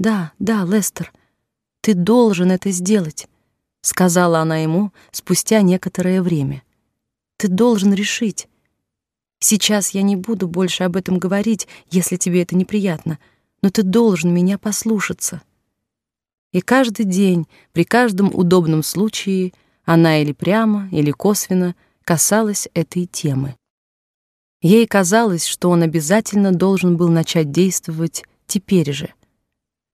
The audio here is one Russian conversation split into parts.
Да, да, Лестер, ты должен это сделать, сказала она ему спустя некоторое время. Ты должен решить. Сейчас я не буду больше об этом говорить, если тебе это неприятно, но ты должен меня послушаться. И каждый день, при каждом удобном случае, она или прямо, или косвенно касалась этой темы. Ей казалось, что он обязательно должен был начать действовать теперь же.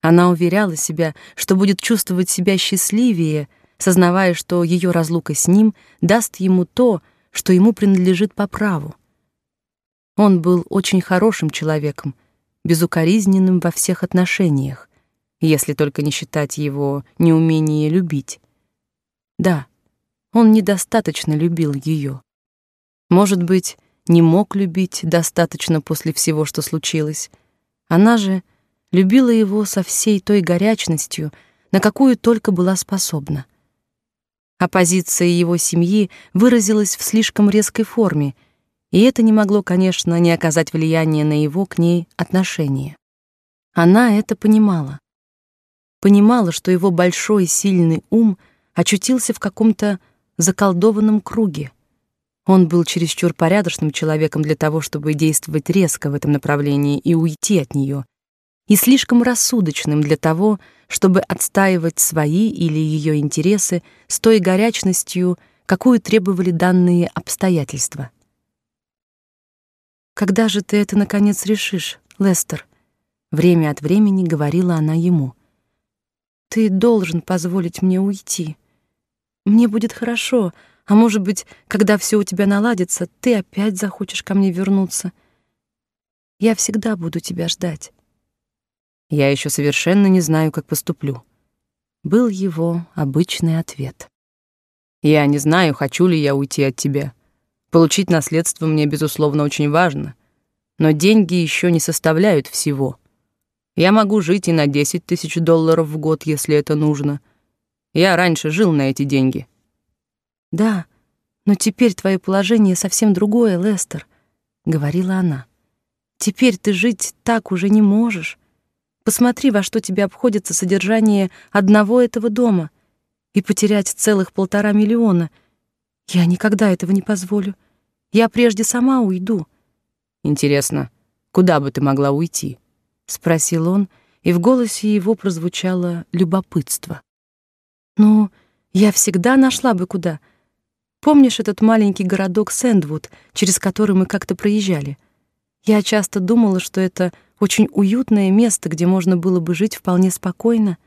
Она уверяла себя, что будет чувствовать себя счастливее, сознавая, что ее разлука с ним даст ему то, что ему принадлежит по праву. Он был очень хорошим человеком, безукоризненным во всех отношениях, если только не считать его неумение любить. Да, он недостаточно любил ее. Может быть, не мог любить достаточно после всего, что случилось. Она же любила его со всей той горячностью, на какую только была способна. Оппозиция его семьи выразилась в слишком резкой форме, и это не могло, конечно, не оказать влияния на его к ней отношение. Она это понимала. Понимала, что его большой сильный ум очутился в каком-то заколдованном круге, он был чересчур порядочным человеком для того, чтобы действовать резко в этом направлении и уйти от нее, и слишком рассудочным для того, чтобы отстаивать свои или ее интересы с той горячностью, какую требовали данные обстоятельства. Когда же ты это наконец решишь, Лестер? Время от времени говорила она ему. Ты должен позволить мне уйти. Мне будет хорошо, а может быть, когда все у тебя наладится, ты опять захочешь ко мне вернуться. Я всегда буду тебя ждать. Я еще совершенно не знаю, как поступлю. Был его обычный ответ. Я не знаю, хочу ли я уйти от тебя. Получить наследство мне, безусловно, очень важно. Но деньги еще не составляют всего. Я могу жить и на 10 тысяч долларов в год, если это нужно. Я раньше жил на эти деньги. Да, но теперь твое положение совсем другое, Лестер, говорила она. Теперь ты жить так уже не можешь. Посмотри, во что тебе обходится содержание одного этого дома и потерять целых полтора миллиона. Я никогда этого не позволю. Я прежде сама уйду. Интересно, куда бы ты могла уйти? спросил он, и в голосе его прозвучало любопытство. Ну, я всегда нашла бы куда. Помнишь этот маленький городок Сэндвуд, через который мы как-то проезжали? Я часто думала, что это очень уютное место, где можно было бы жить вполне спокойно.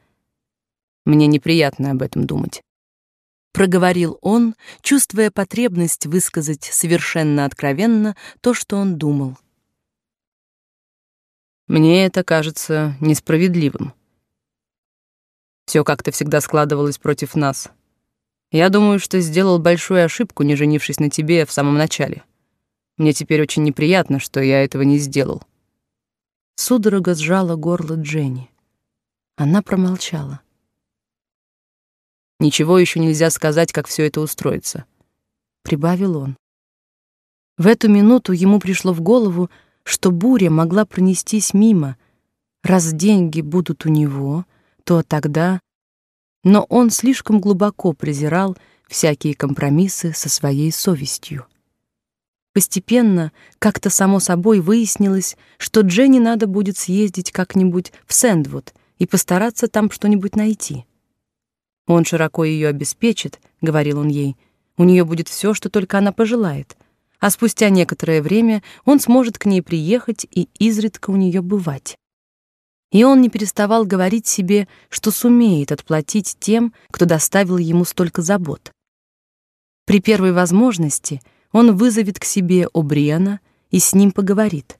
Мне неприятно об этом думать. Проговорил он, чувствуя потребность высказать совершенно откровенно то, что он думал. Мне это кажется несправедливым. Все как-то всегда складывалось против нас. Я думаю, что сделал большую ошибку, не женившись на тебе в самом начале. Мне теперь очень неприятно, что я этого не сделал. Судорога сжала горло Дженни. Она промолчала. Ничего еще нельзя сказать, как все это устроится, прибавил он. В эту минуту ему пришло в голову, что буря могла пронестись мимо. Раз деньги будут у него, то тогда но он слишком глубоко презирал всякие компромиссы со своей совестью. Постепенно, как-то само собой выяснилось, что Дженни надо будет съездить как-нибудь в Сэндвуд и постараться там что-нибудь найти. Он широко ее обеспечит, говорил он ей. У нее будет все, что только она пожелает. А спустя некоторое время он сможет к ней приехать и изредка у нее бывать и он не переставал говорить себе, что сумеет отплатить тем, кто доставил ему столько забот. При первой возможности он вызовет к себе Обриана и с ним поговорит.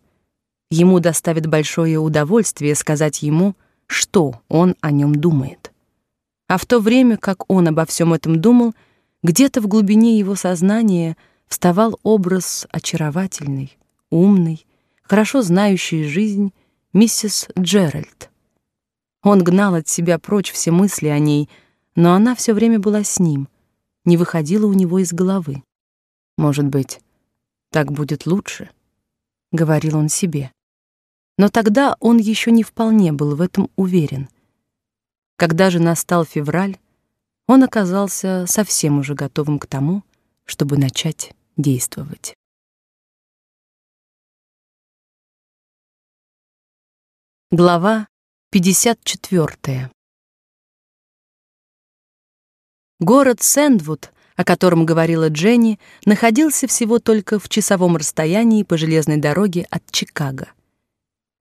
Ему доставит большое удовольствие сказать ему, что он о нем думает. А в то время, как он обо всем этом думал, где-то в глубине его сознания вставал образ очаровательный, умный, хорошо знающий жизнь миссис Джеральд. Он гнал от себя прочь все мысли о ней, но она все время была с ним, не выходила у него из головы. Может быть, так будет лучше, говорил он себе. Но тогда он еще не вполне был в этом уверен. Когда же настал февраль, он оказался совсем уже готовым к тому, чтобы начать действовать. Глава 54. Город Сэндвуд, о котором говорила Дженни, находился всего только в часовом расстоянии по железной дороге от Чикаго.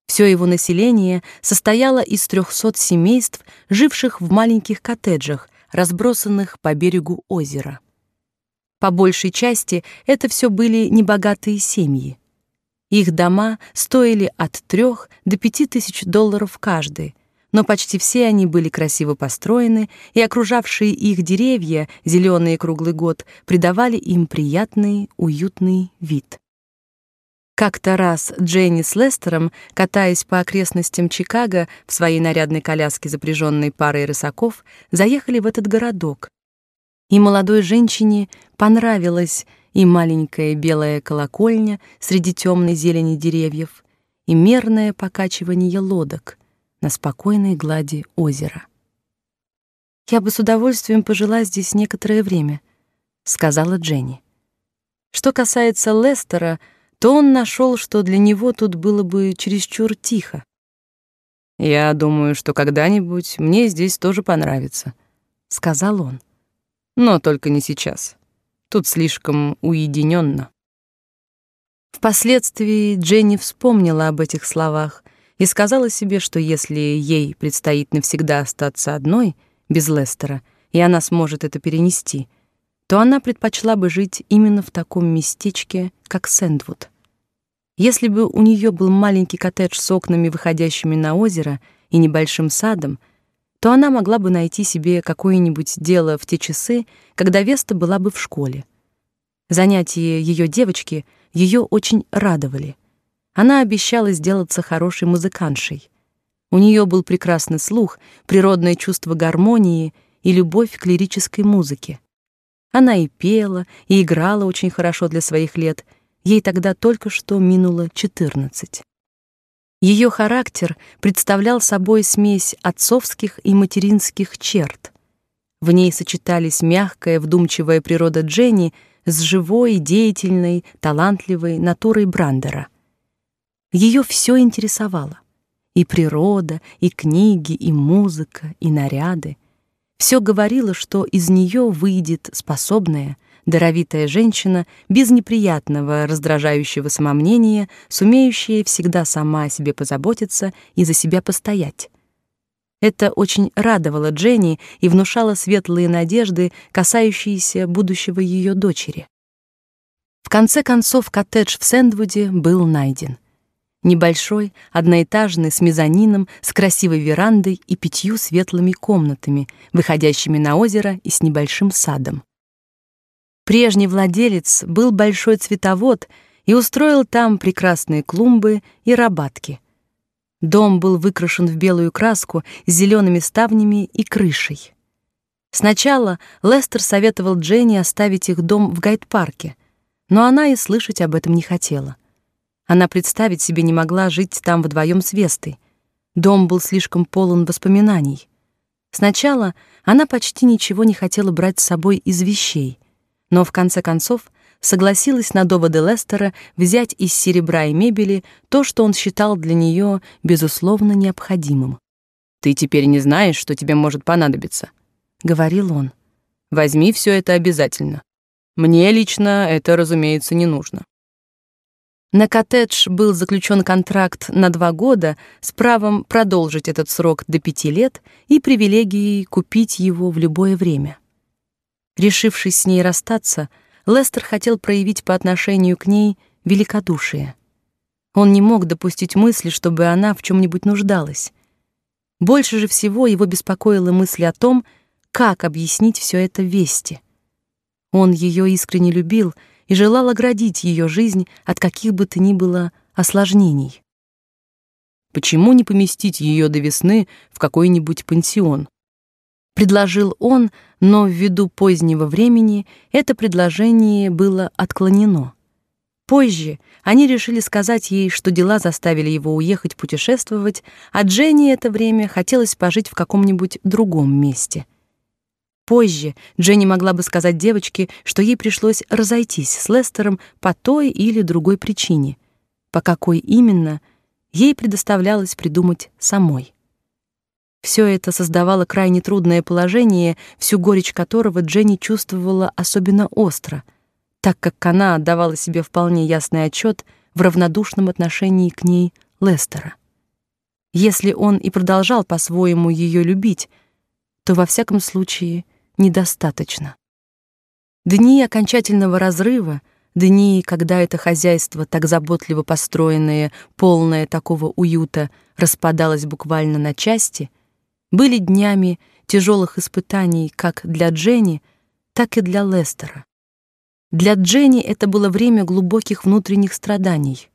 Все его население состояло из 300 семейств, живших в маленьких коттеджах, разбросанных по берегу озера. По большей части это все были небогатые семьи. Их дома стоили от трех до пяти тысяч долларов каждый, но почти все они были красиво построены, и окружавшие их деревья, зеленые круглый год, придавали им приятный, уютный вид. Как-то раз Дженни с Лестером, катаясь по окрестностям Чикаго в своей нарядной коляске, запряженной парой рысаков, заехали в этот городок. И молодой женщине понравилось и маленькая белая колокольня среди темной зелени деревьев, и мерное покачивание лодок на спокойной глади озера. «Я бы с удовольствием пожила здесь некоторое время», — сказала Дженни. Что касается Лестера, то он нашел, что для него тут было бы чересчур тихо. «Я думаю, что когда-нибудь мне здесь тоже понравится», — сказал он. «Но только не сейчас». Тут слишком уединенно. Впоследствии Дженни вспомнила об этих словах и сказала себе, что если ей предстоит навсегда остаться одной, без Лестера, и она сможет это перенести, то она предпочла бы жить именно в таком местечке, как Сэндвуд. Если бы у нее был маленький коттедж с окнами, выходящими на озеро, и небольшим садом, то она могла бы найти себе какое-нибудь дело в те часы, когда Веста была бы в школе. Занятия ее девочки ее очень радовали. Она обещала сделаться хорошей музыкантшей. У нее был прекрасный слух, природное чувство гармонии и любовь к лирической музыке. Она и пела, и играла очень хорошо для своих лет. Ей тогда только что минуло четырнадцать. Ее характер представлял собой смесь отцовских и материнских черт. В ней сочетались мягкая, вдумчивая природа Дженни с живой, деятельной, талантливой натурой Брандера. Ее все интересовало: и природа, и книги, и музыка, и наряды. Все говорило, что из нее выйдет способная, даровитая женщина без неприятного, раздражающего самомнения, сумеющая всегда сама о себе позаботиться и за себя постоять. Это очень радовало Дженни и внушало светлые надежды, касающиеся будущего ее дочери. В конце концов коттедж в Сэндвуде был найден. Небольшой, одноэтажный, с мезонином, с красивой верандой и пятью светлыми комнатами, выходящими на озеро и с небольшим садом. Прежний владелец был большой цветовод и устроил там прекрасные клумбы и рабатки. Дом был выкрашен в белую краску с зелеными ставнями и крышей. Сначала Лестер советовал Дженни оставить их дом в гайд-парке, но она и слышать об этом не хотела. Она представить себе не могла жить там вдвоем с Вестой. Дом был слишком полон воспоминаний. Сначала она почти ничего не хотела брать с собой из вещей — но в конце концов согласилась на доводы Лестера взять из серебра и мебели то, что он считал для нее безусловно необходимым. Ты теперь не знаешь, что тебе может понадобиться, говорил он. Возьми все это обязательно. Мне лично это, разумеется, не нужно. На коттедж был заключен контракт на два года с правом продолжить этот срок до пяти лет и привилегией купить его в любое время. Решившись с ней расстаться, Лестер хотел проявить по отношению к ней великодушие. Он не мог допустить мысли, чтобы она в чем нибудь нуждалась. Больше же всего его беспокоила мысль о том, как объяснить все это Вести. Он ее искренне любил и желал оградить ее жизнь от каких бы то ни было осложнений. Почему не поместить ее до весны в какой-нибудь пансион? предложил он, но ввиду позднего времени это предложение было отклонено. Позже они решили сказать ей, что дела заставили его уехать путешествовать, а Дженни это время хотелось пожить в каком-нибудь другом месте. Позже Дженни могла бы сказать девочке, что ей пришлось разойтись с Лестером по той или другой причине. По какой именно, ей предоставлялось придумать самой. Все это создавало крайне трудное положение, всю горечь которого Дженни чувствовала особенно остро — так как она отдавала себе вполне ясный отчет в равнодушном отношении к ней Лестера. Если он и продолжал по-своему ее любить, то во всяком случае недостаточно. Дни окончательного разрыва, дни, когда это хозяйство, так заботливо построенное, полное такого уюта, распадалось буквально на части, были днями тяжелых испытаний как для Дженни, так и для Лестера. Для Дженни это было время глубоких внутренних страданий.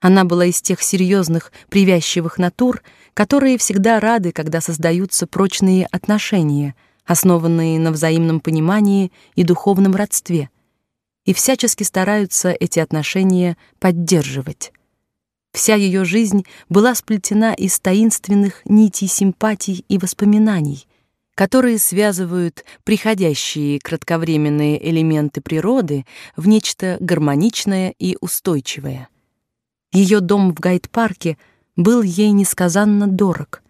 Она была из тех серьезных, привязчивых натур, которые всегда рады, когда создаются прочные отношения, основанные на взаимном понимании и духовном родстве, и всячески стараются эти отношения поддерживать. Вся ее жизнь была сплетена из таинственных нитей симпатий и воспоминаний, которые связывают приходящие кратковременные элементы природы в нечто гармоничное и устойчивое. Ее дом в Гайд-парке был ей несказанно дорог.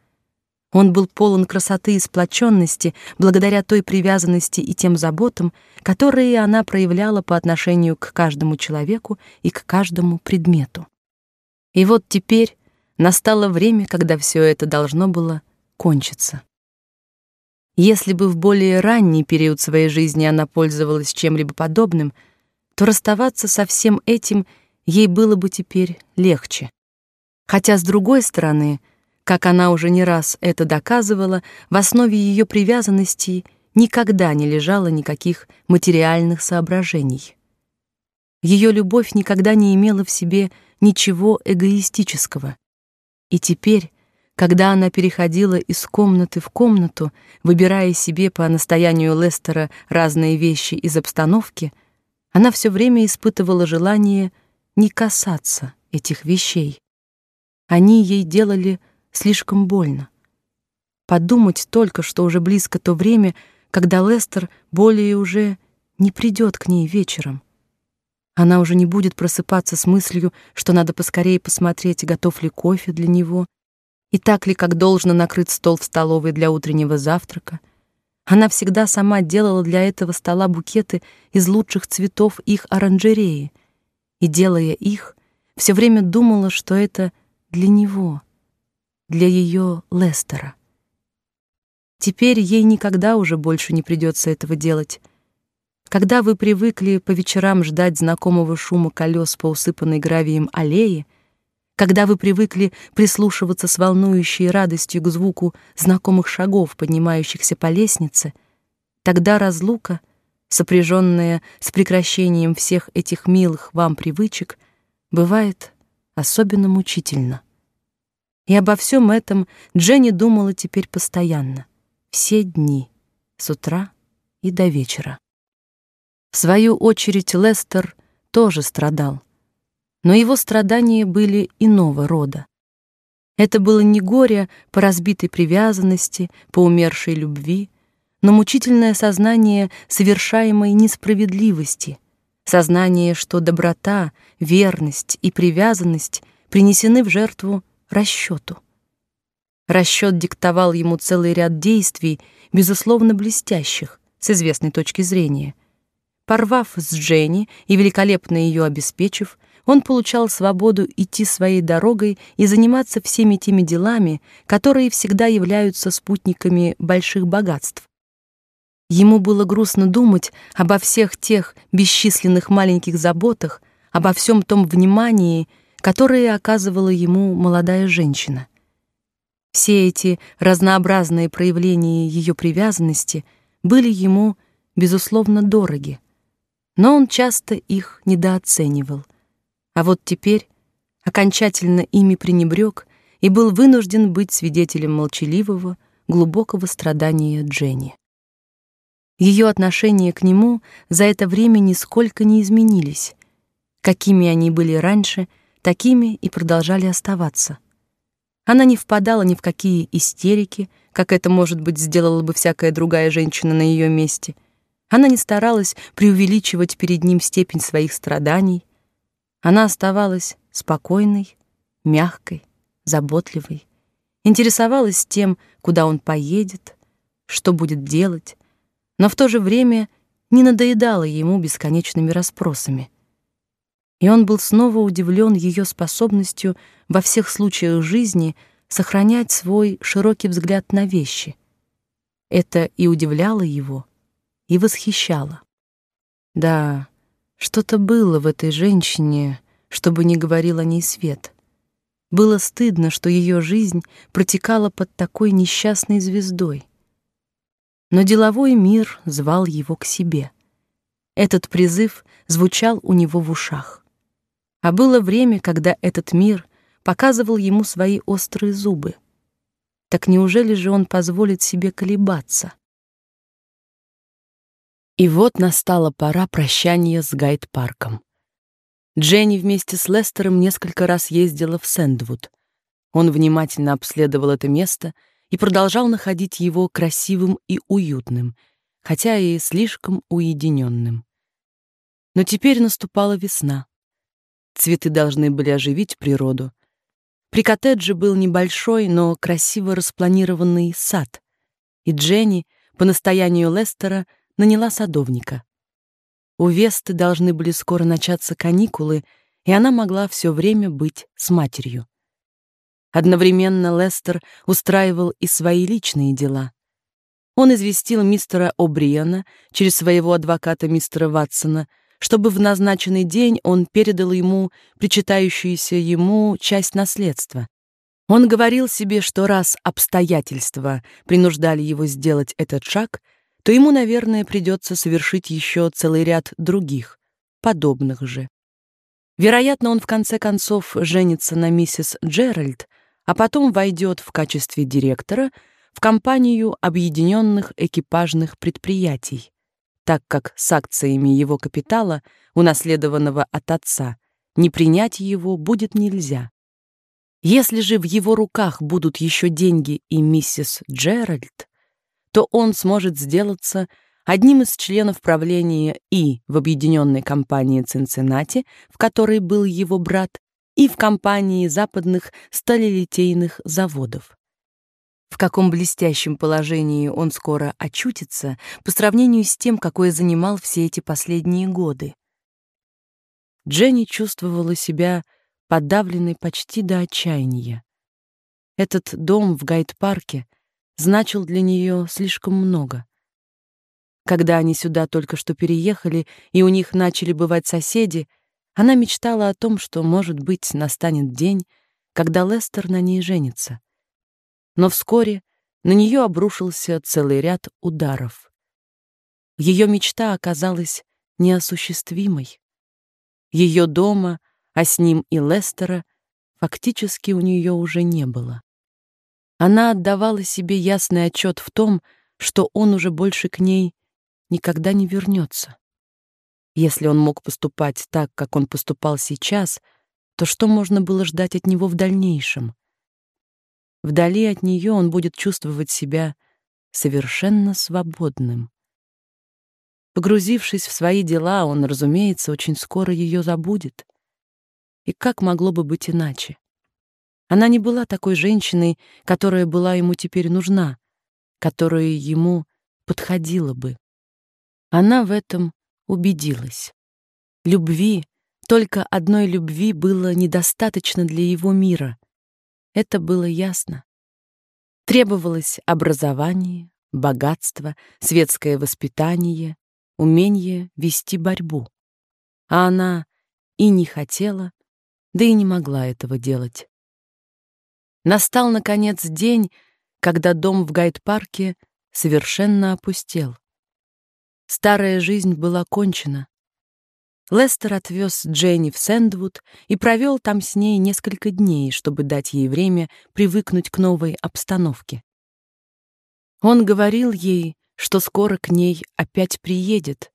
Он был полон красоты и сплоченности благодаря той привязанности и тем заботам, которые она проявляла по отношению к каждому человеку и к каждому предмету. И вот теперь настало время, когда все это должно было кончиться. Если бы в более ранний период своей жизни она пользовалась чем-либо подобным, то расставаться со всем этим ей было бы теперь легче. Хотя с другой стороны, как она уже не раз это доказывала, в основе ее привязанности никогда не лежало никаких материальных соображений. Ее любовь никогда не имела в себе ничего эгоистического. И теперь, когда она переходила из комнаты в комнату, выбирая себе по настоянию Лестера разные вещи из обстановки, она все время испытывала желание не касаться этих вещей. Они ей делали слишком больно. Подумать только, что уже близко то время, когда Лестер более уже не придет к ней вечером. Она уже не будет просыпаться с мыслью, что надо поскорее посмотреть, готов ли кофе для него, и так ли, как должно накрыть стол в столовой для утреннего завтрака. Она всегда сама делала для этого стола букеты из лучших цветов их оранжереи, и, делая их, все время думала, что это для него, для ее Лестера. Теперь ей никогда уже больше не придется этого делать. Когда вы привыкли по вечерам ждать знакомого шума колес по усыпанной гравием аллее, когда вы привыкли прислушиваться с волнующей радостью к звуку знакомых шагов, поднимающихся по лестнице, тогда разлука, сопряженная с прекращением всех этих милых вам привычек, бывает особенно мучительно. И обо всем этом Дженни думала теперь постоянно, все дни, с утра и до вечера. В свою очередь Лестер тоже страдал но его страдания были иного рода. Это было не горе по разбитой привязанности, по умершей любви, но мучительное сознание совершаемой несправедливости, сознание, что доброта, верность и привязанность принесены в жертву расчету. Расчет диктовал ему целый ряд действий, безусловно блестящих, с известной точки зрения. Порвав с Дженни и великолепно ее обеспечив, он получал свободу идти своей дорогой и заниматься всеми теми делами, которые всегда являются спутниками больших богатств. Ему было грустно думать обо всех тех бесчисленных маленьких заботах, обо всем том внимании, которое оказывала ему молодая женщина. Все эти разнообразные проявления ее привязанности были ему безусловно дороги, но он часто их недооценивал — а вот теперь окончательно ими пренебрег и был вынужден быть свидетелем молчаливого, глубокого страдания Дженни. Ее отношения к нему за это время нисколько не изменились. Какими они были раньше, такими и продолжали оставаться. Она не впадала ни в какие истерики, как это, может быть, сделала бы всякая другая женщина на ее месте. Она не старалась преувеличивать перед ним степень своих страданий. Она оставалась спокойной, мягкой, заботливой, интересовалась тем, куда он поедет, что будет делать, но в то же время не надоедала ему бесконечными расспросами. И он был снова удивлен ее способностью во всех случаях жизни сохранять свой широкий взгляд на вещи. Это и удивляло его, и восхищало. Да, что-то было в этой женщине, чтобы не говорил о ней Свет. Было стыдно, что ее жизнь протекала под такой несчастной звездой. Но деловой мир звал его к себе. Этот призыв звучал у него в ушах. А было время, когда этот мир показывал ему свои острые зубы. Так неужели же он позволит себе колебаться? И вот настала пора прощания с Гайд-парком. Дженни вместе с Лестером несколько раз ездила в Сэндвуд. Он внимательно обследовал это место и продолжал находить его красивым и уютным, хотя и слишком уединенным. Но теперь наступала весна. Цветы должны были оживить природу. При коттедже был небольшой, но красиво распланированный сад, и Дженни, по настоянию Лестера, наняла садовника. У Весты должны были скоро начаться каникулы, и она могла все время быть с матерью. Одновременно Лестер устраивал и свои личные дела. Он известил мистера О'Бриена через своего адвоката мистера Ватсона, чтобы в назначенный день он передал ему причитающуюся ему часть наследства. Он говорил себе, что раз обстоятельства принуждали его сделать этот шаг — то ему, наверное, придется совершить еще целый ряд других, подобных же. Вероятно, он в конце концов женится на миссис Джеральд, а потом войдет в качестве директора в компанию объединенных экипажных предприятий, так как с акциями его капитала, унаследованного от отца, не принять его будет нельзя. Если же в его руках будут еще деньги и миссис Джеральд, то он сможет сделаться одним из членов правления и в объединенной компании Цинциннати, в которой был его брат, и в компании западных сталелитейных заводов. В каком блестящем положении он скоро очутится по сравнению с тем, какое занимал все эти последние годы. Дженни чувствовала себя подавленной почти до отчаяния. Этот дом в Гайд-парке значил для нее слишком много. Когда они сюда только что переехали, и у них начали бывать соседи, она мечтала о том, что, может быть, настанет день, когда Лестер на ней женится. Но вскоре на нее обрушился целый ряд ударов. Ее мечта оказалась неосуществимой. Ее дома, а с ним и Лестера, фактически у нее уже не было. Она отдавала себе ясный отчет в том, что он уже больше к ней никогда не вернется. Если он мог поступать так, как он поступал сейчас, то что можно было ждать от него в дальнейшем? Вдали от нее он будет чувствовать себя совершенно свободным. Погрузившись в свои дела, он, разумеется, очень скоро ее забудет. И как могло бы быть иначе? Она не была такой женщиной, которая была ему теперь нужна, которая ему подходила бы. Она в этом убедилась. Любви, только одной любви было недостаточно для его мира. Это было ясно. Требовалось образование, богатство, светское воспитание, умение вести борьбу. А она и не хотела, да и не могла этого делать. Настал, наконец, день, когда дом в Гайд-парке совершенно опустел. Старая жизнь была кончена. Лестер отвез Дженни в Сэндвуд и провел там с ней несколько дней, чтобы дать ей время привыкнуть к новой обстановке. Он говорил ей, что скоро к ней опять приедет,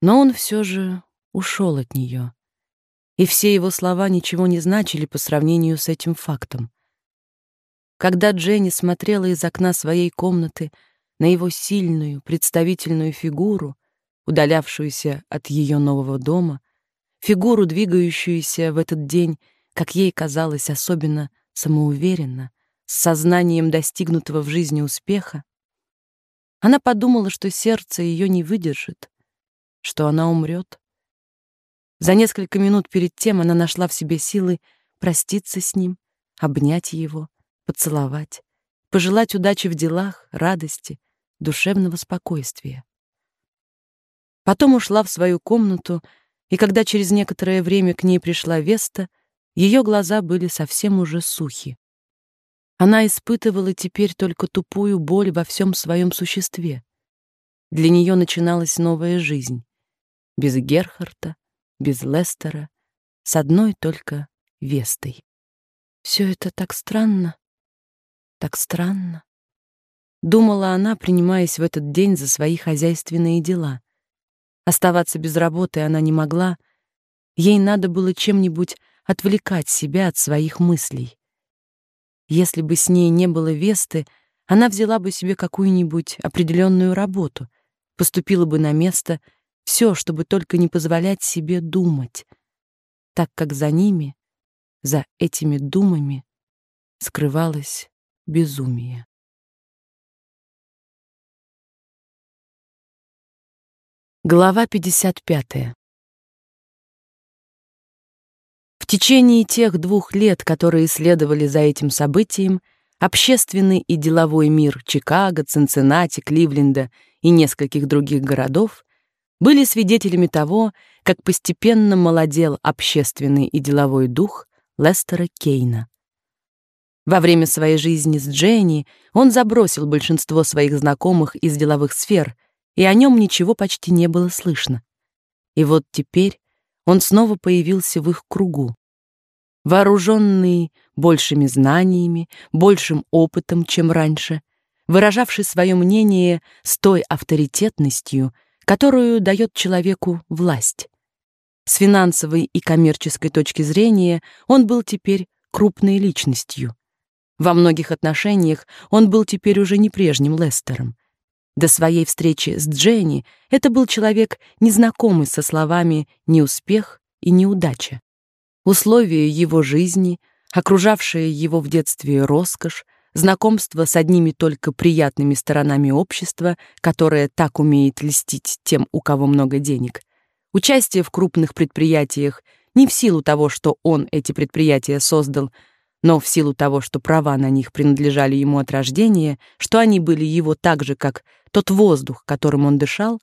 но он все же ушел от нее, и все его слова ничего не значили по сравнению с этим фактом. Когда Дженни смотрела из окна своей комнаты на его сильную, представительную фигуру, удалявшуюся от ее нового дома, фигуру, двигающуюся в этот день, как ей казалось, особенно самоуверенно, с сознанием достигнутого в жизни успеха, она подумала, что сердце ее не выдержит, что она умрет. За несколько минут перед тем она нашла в себе силы проститься с ним, обнять его, поцеловать, пожелать удачи в делах, радости, душевного спокойствия. Потом ушла в свою комнату, и когда через некоторое время к ней пришла Веста, ее глаза были совсем уже сухи. Она испытывала теперь только тупую боль во всем своем существе. Для нее начиналась новая жизнь. Без Герхарта, без Лестера, с одной только Вестой. Все это так странно, так странно. Думала она, принимаясь в этот день за свои хозяйственные дела. Оставаться без работы она не могла. Ей надо было чем-нибудь отвлекать себя от своих мыслей. Если бы с ней не было Весты, она взяла бы себе какую-нибудь определенную работу, поступила бы на место, все, чтобы только не позволять себе думать, так как за ними, за этими думами скрывалось безумие. Глава 55. В течение тех двух лет, которые следовали за этим событием, общественный и деловой мир Чикаго, Цинциннати, Кливленда и нескольких других городов были свидетелями того, как постепенно молодел общественный и деловой дух Лестера Кейна. Во время своей жизни с Дженни он забросил большинство своих знакомых из деловых сфер, и о нем ничего почти не было слышно. И вот теперь он снова появился в их кругу. Вооруженный большими знаниями, большим опытом, чем раньше, выражавший свое мнение с той авторитетностью, которую дает человеку власть. С финансовой и коммерческой точки зрения он был теперь крупной личностью. Во многих отношениях он был теперь уже не прежним Лестером. До своей встречи с Дженни это был человек, незнакомый со словами «неуспех» и «неудача». Условия его жизни, окружавшая его в детстве роскошь, знакомство с одними только приятными сторонами общества, которое так умеет льстить тем, у кого много денег, участие в крупных предприятиях не в силу того, что он эти предприятия создал, но в силу того, что права на них принадлежали ему от рождения, что они были его так же, как тот воздух, которым он дышал,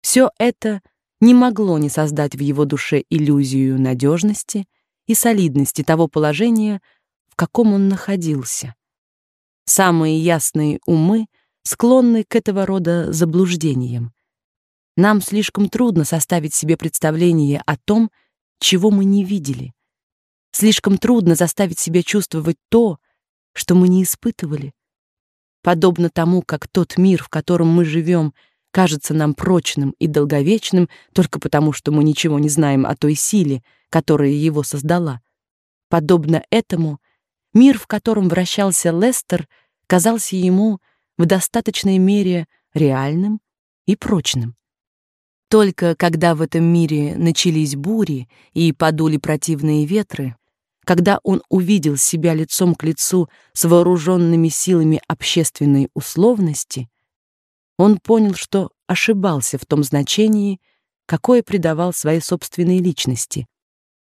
все это не могло не создать в его душе иллюзию надежности и солидности того положения, в каком он находился. Самые ясные умы склонны к этого рода заблуждениям. Нам слишком трудно составить себе представление о том, чего мы не видели. Слишком трудно заставить себя чувствовать то, что мы не испытывали. Подобно тому, как тот мир, в котором мы живем, кажется нам прочным и долговечным только потому, что мы ничего не знаем о той силе, которая его создала. Подобно этому, мир, в котором вращался Лестер, казался ему в достаточной мере реальным и прочным. Только когда в этом мире начались бури и подули противные ветры, когда он увидел себя лицом к лицу с вооруженными силами общественной условности, он понял, что ошибался в том значении, какое придавал своей собственной личности,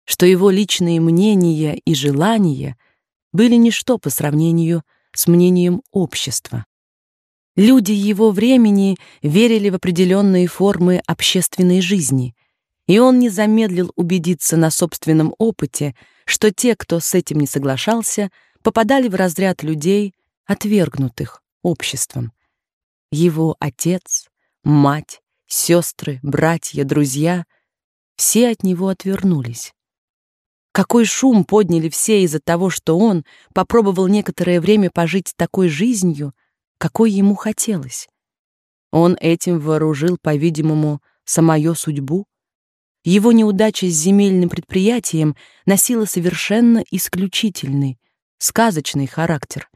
что его личные мнения и желания были ничто по сравнению с мнением общества. Люди его времени верили в определенные формы общественной жизни, и он не замедлил убедиться на собственном опыте, что те, кто с этим не соглашался, попадали в разряд людей, отвергнутых обществом. Его отец, мать, сестры, братья, друзья — все от него отвернулись. Какой шум подняли все из-за того, что он попробовал некоторое время пожить такой жизнью, какой ему хотелось. Он этим вооружил, по-видимому, самую судьбу, его неудача с земельным предприятием носила совершенно исключительный, сказочный характер.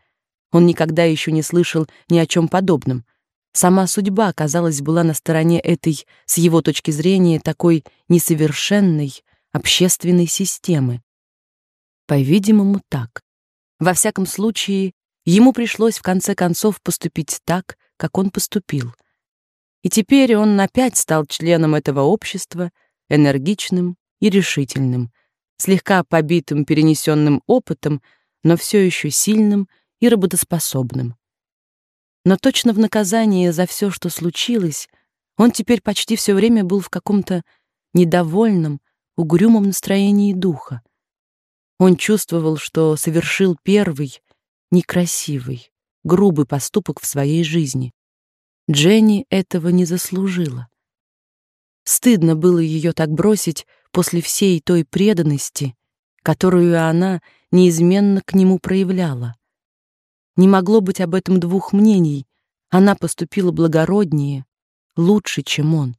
Он никогда еще не слышал ни о чем подобном. Сама судьба, казалось, была на стороне этой, с его точки зрения, такой несовершенной общественной системы. По-видимому, так. Во всяком случае, ему пришлось в конце концов поступить так, как он поступил. И теперь он опять стал членом этого общества — энергичным и решительным, слегка побитым перенесенным опытом, но все еще сильным и работоспособным. Но точно в наказание за все, что случилось, он теперь почти все время был в каком-то недовольном, угрюмом настроении духа. Он чувствовал, что совершил первый, некрасивый, грубый поступок в своей жизни. Дженни этого не заслужила. Стыдно было ее так бросить после всей той преданности, которую она неизменно к нему проявляла. Не могло быть об этом двух мнений. Она поступила благороднее, лучше, чем он.